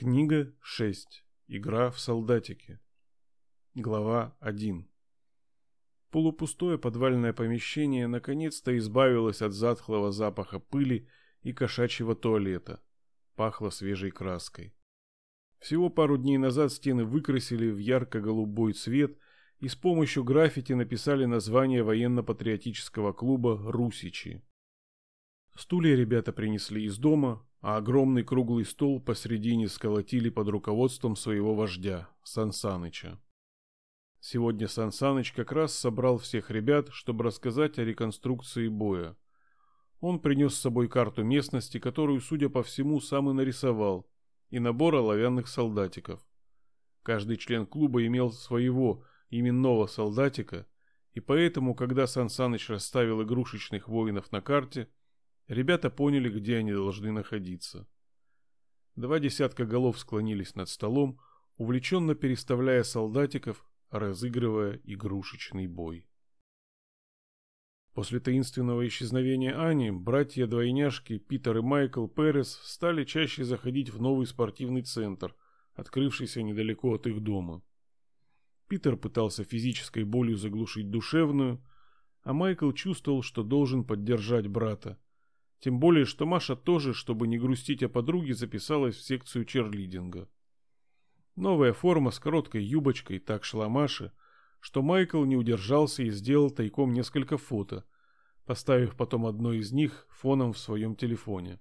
Книга 6. Игра в солдатики. Глава 1. Полупустое подвальное помещение наконец-то избавилось от затхлого запаха пыли и кошачьего туалета. Пахло свежей краской. Всего пару дней назад стены выкрасили в ярко-голубой цвет и с помощью граффити написали название военно-патриотического клуба «Русичи». Стулья ребята принесли из дома, а огромный круглый стол посредине сколотили под руководством своего вождя, Сансаныча. Сегодня Сансаныч как раз собрал всех ребят, чтобы рассказать о реконструкции боя. Он принес с собой карту местности, которую, судя по всему, сам и нарисовал, и набор оловянных солдатиков. Каждый член клуба имел своего именного солдатика, и поэтому, когда Сансаныч расставил игрушечных воинов на карте, Ребята поняли, где они должны находиться. Два десятка голов склонились над столом, увлеченно переставляя солдатиков, разыгрывая игрушечный бой. После таинственного исчезновения Ани, братья-двойняшки Питер и Майкл Перес стали чаще заходить в новый спортивный центр, открывшийся недалеко от их дома. Питер пытался физической болью заглушить душевную, а Майкл чувствовал, что должен поддержать брата, тем более, что Маша тоже, чтобы не грустить о подруге, записалась в секцию черлидинга. Новая форма с короткой юбочкой так шла Маше, что Майкл не удержался и сделал тайком несколько фото, поставив потом одно из них фоном в своем телефоне.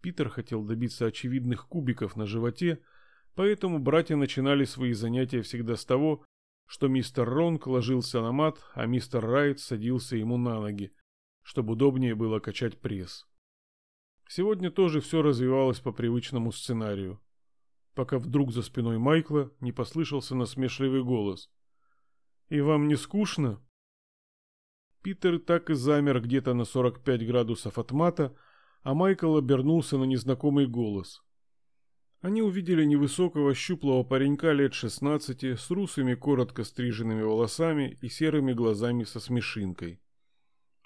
Питер хотел добиться очевидных кубиков на животе, поэтому братья начинали свои занятия всегда с того, что мистер Ронг ложился на мат, а мистер Райт садился ему на ноги, чтобы удобнее было качать пресс. Сегодня тоже все развивалось по привычному сценарию, пока вдруг за спиной Майкла не послышался насмешливый голос. «И вам не скучно?» Питер так и замер где-то на 45 градусов от мата, а Майкл обернулся на незнакомый голос. Они увидели невысокого щуплого паренька лет 16 с русыми коротко стриженными волосами и серыми глазами со смешинкой.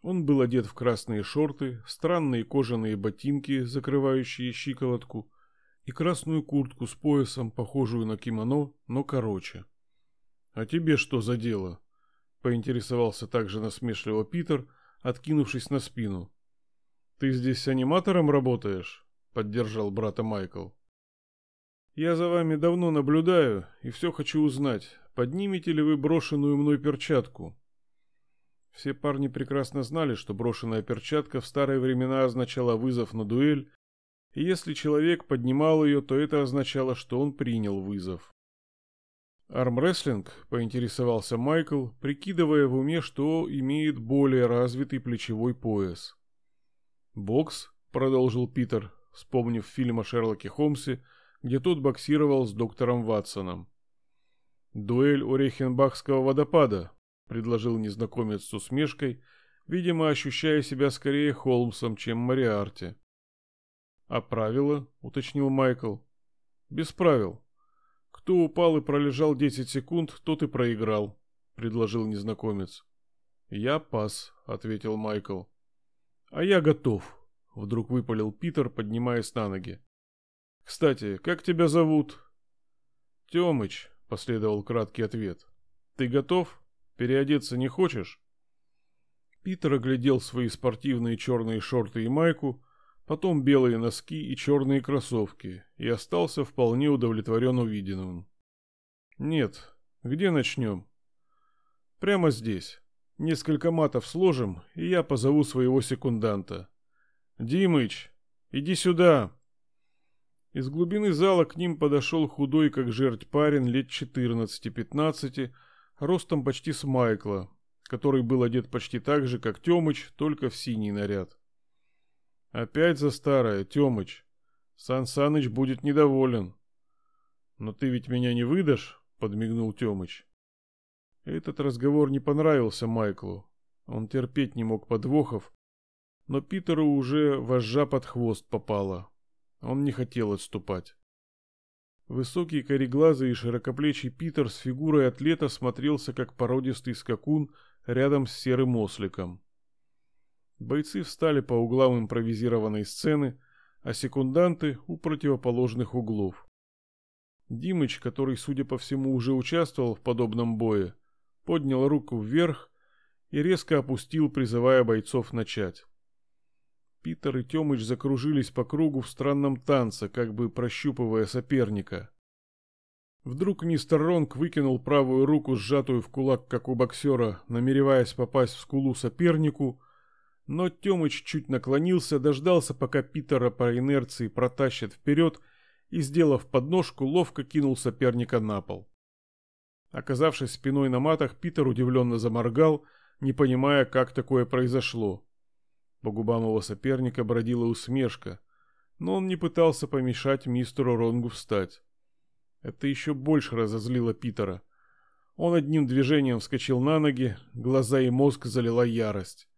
Он был одет в красные шорты, странные кожаные ботинки, закрывающие щиколотку, и красную куртку с поясом, похожую на кимоно, но короче. «А тебе что за дело?» — поинтересовался также насмешливо Питер, откинувшись на спину. «Ты здесь аниматором работаешь?» — поддержал брата Майкл. «Я за вами давно наблюдаю и все хочу узнать, поднимете ли вы брошенную мной перчатку?» Все парни прекрасно знали, что брошенная перчатка в старые времена означала вызов на дуэль, и если человек поднимал ее, то это означало, что он принял вызов. Армрестлинг, поинтересовался Майкл, прикидывая в уме, что имеет более развитый плечевой пояс. Бокс, продолжил Питер, вспомнив фильм о Шерлоке Холмсе, где тот боксировал с доктором Ватсоном. Дуэль у Рейхенбахского водопада, предложил незнакомец с усмешкой, видимо, ощущая себя скорее Холмсом, чем Мариарти. А правила, уточнил Майкл. Без правил. Кто упал и пролежал 10 секунд, тот и проиграл, предложил незнакомец. Я пас, ответил Майкл. А я готов, вдруг выпалил Питер, поднимаясь на ноги. Кстати, как тебя зовут? Тёмыч, последовал краткий ответ. Ты готов? Переодеться не хочешь?» Питер оглядел свои спортивные черные шорты и майку, потом белые носки и черные кроссовки и остался вполне удовлетворен увиденным. «Нет, где начнем?» «Прямо здесь. Несколько матов сложим, и я позову своего секунданта. Димыч, иди сюда!» Из глубины зала к ним подошел худой, как жерть парень, лет 14-15, ростом почти с Майкла, который был одет почти так же, как Тёмыч, только в синий наряд. Опять за старое, Тёмыч. Сан Саныч будет недоволен. Но ты ведь меня не выдашь, подмигнул Тёмыч. Этот разговор не понравился Майклу. Он терпеть не мог подвохов, но Питеру уже вожжа под хвост попала. Он не хотел отступать. Высокий кореглазый и широкоплечий Питер с фигурой атлета смотрелся как породистый скакун рядом с серым осликом. Бойцы встали по углам импровизированной сцены, а секунданты у противоположных углов. Димыч, который, судя по всему, уже участвовал в подобном бое, поднял руку вверх и резко опустил, призывая бойцов начать. Питер и Тёмыч закружились по кругу в странном танце, как бы прощупывая соперника. Вдруг мистер Ронг выкинул правую руку, сжатую в кулак, как у боксера, намереваясь попасть в скулу сопернику, но Тёмыч чуть наклонился, дождался, пока Питера по инерции протащат вперед и, сделав подножку, ловко кинул соперника на пол. Оказавшись спиной на матах, Питер удивленно заморгал, не понимая, как такое произошло. По губам его соперника бродила усмешка, но он не пытался помешать мистеру Ронгу встать. Это еще больше разозлило Питера. Он одним движением вскочил на ноги, глаза и мозг залила ярость.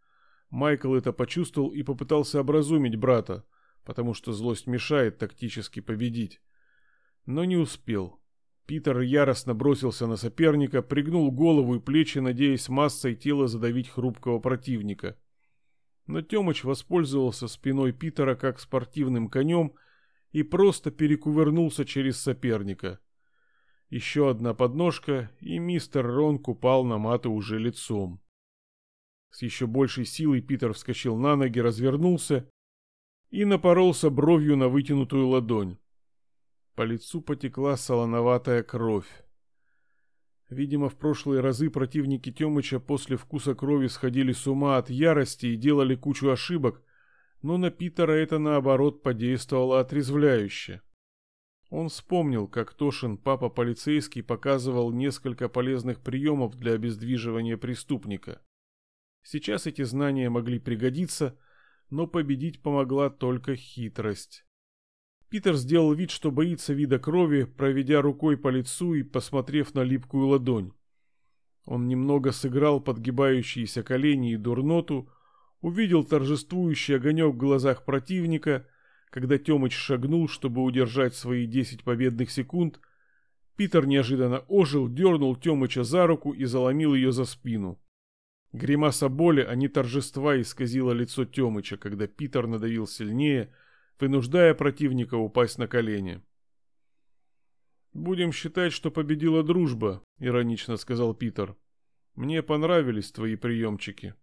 Майкл это почувствовал и попытался образумить брата, потому что злость мешает тактически победить. Но не успел. Питер яростно бросился на соперника, пригнул голову и плечи, надеясь массой тела задавить хрупкого противника. Но Тёмыч воспользовался спиной Питера как спортивным конем и просто перекувырнулся через соперника. Еще одна подножка, и мистер Ронк упал на маты уже лицом. С еще большей силой Питер вскочил на ноги, развернулся и напоролся бровью на вытянутую ладонь. По лицу потекла солоноватая кровь. Видимо, в прошлые разы противники Тёмыча после вкуса крови сходили с ума от ярости и делали кучу ошибок, но на Питера это наоборот подействовало отрезвляюще. Он вспомнил, как Тошин, папа полицейский, показывал несколько полезных приемов для обездвиживания преступника. Сейчас эти знания могли пригодиться, но победить помогла только хитрость. Питер сделал вид, что боится вида крови, проведя рукой по лицу и посмотрев на липкую ладонь. Он немного сыграл подгибающиеся колени и дурноту, увидел торжествующий огонек в глазах противника, когда Тёмыч шагнул, чтобы удержать свои десять победных секунд. Питер неожиданно ожил, дернул Тёмыча за руку и заломил ее за спину. Гримаса боли, а не торжества исказила лицо Тёмыча, когда Питер надавил сильнее, вынуждая противника упасть на колени. «Будем считать, что победила дружба», — иронично сказал Питер. «Мне понравились твои приемчики».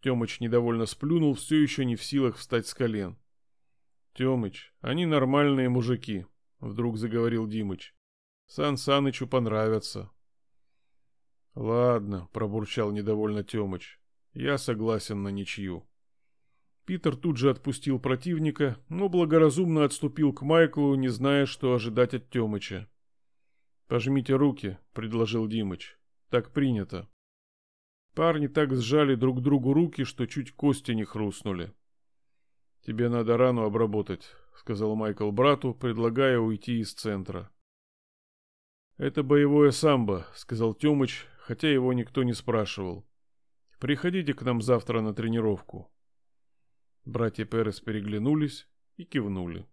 Тёмыч недовольно сплюнул, все еще не в силах встать с колен. «Тёмыч, они нормальные мужики», — вдруг заговорил Димыч. «Сан Санычу понравятся». «Ладно», — пробурчал недовольно Тёмыч. «Я согласен на ничью». Питер тут же отпустил противника, но благоразумно отступил к Майклу, не зная, что ожидать от Тёмыча. «Пожмите руки», — предложил Димыч. «Так принято». Парни так сжали друг другу руки, что чуть кости не хрустнули. «Тебе надо рану обработать», — сказал Майкл брату, предлагая уйти из центра. «Это боевое самбо», — сказал Тёмыч, хотя его никто не спрашивал. «Приходите к нам завтра на тренировку». Братья Перес переглянулись и кивнули.